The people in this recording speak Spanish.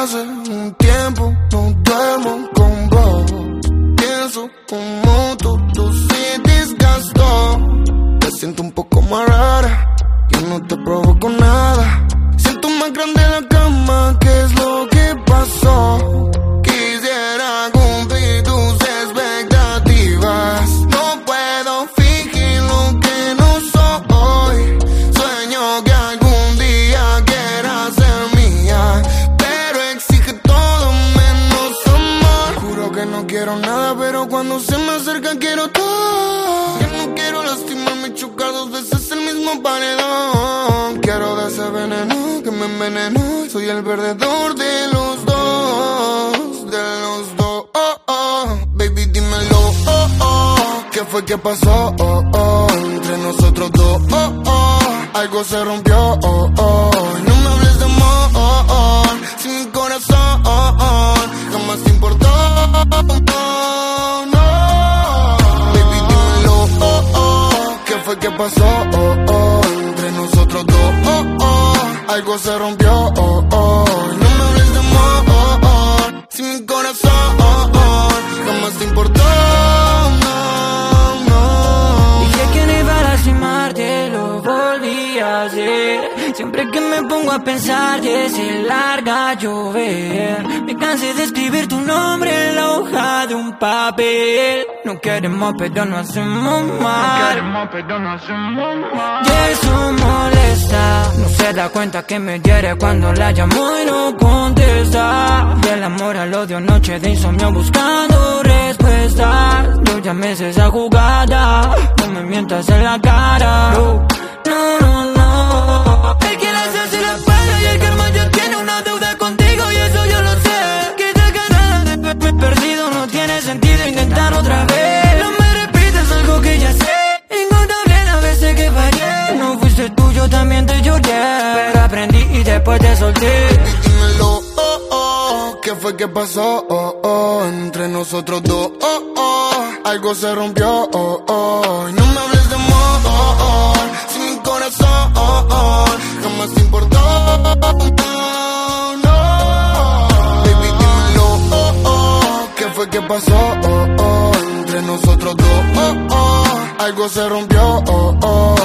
Hace un tiempo no duermo con vos. Pienso como tú, tú se desgastó. Te siento un poco más rara. Yo no te provoco nada. Siento más grande la cama, quiero nada, pero cuando se me acerca quiero todo. Yo no quiero lastimarme chocar dos veces el mismo paredón. Quiero de ese veneno que me envenenó. Soy el perdedor de los dos, de los dos. Oh, oh. Baby, dímelo, oh, oh. ¿Qué fue que pasó? Oh, oh. Entre nosotros dos, oh, oh. Algo se rompió, oh, oh. Pasó? Oh, oh. Entre nosotros dos, oh, oh. Algo se rompió, oh, oh. Siempre que me pongo a pensar, se larga a llover. Me cansé de escribir tu nombre en la hoja de un papel. No queremos, pero no hacemos mal. Y eso molesta. No se da cuenta que me hiere cuando la llamo y no contesta. Del amor al odio, noche de insomnio buscando respuestas. Yo ya me sé esa jugada. No me mientas en la cara. No, no, yo también te lloré. Pero aprendí y después te solté. Dímelo, oh, oh, ¿qué fue que pasó? Oh, oh, entre nosotros dos, oh, oh, algo se rompió, oh, oh, no me hables de amor, oh, oh, si mi corazón, oh, oh, jamás te importó, no, baby, dímelo, oh, oh, ¿qué fue que pasó? Oh, oh, entre nosotros dos, oh, oh, algo se rompió, oh, oh,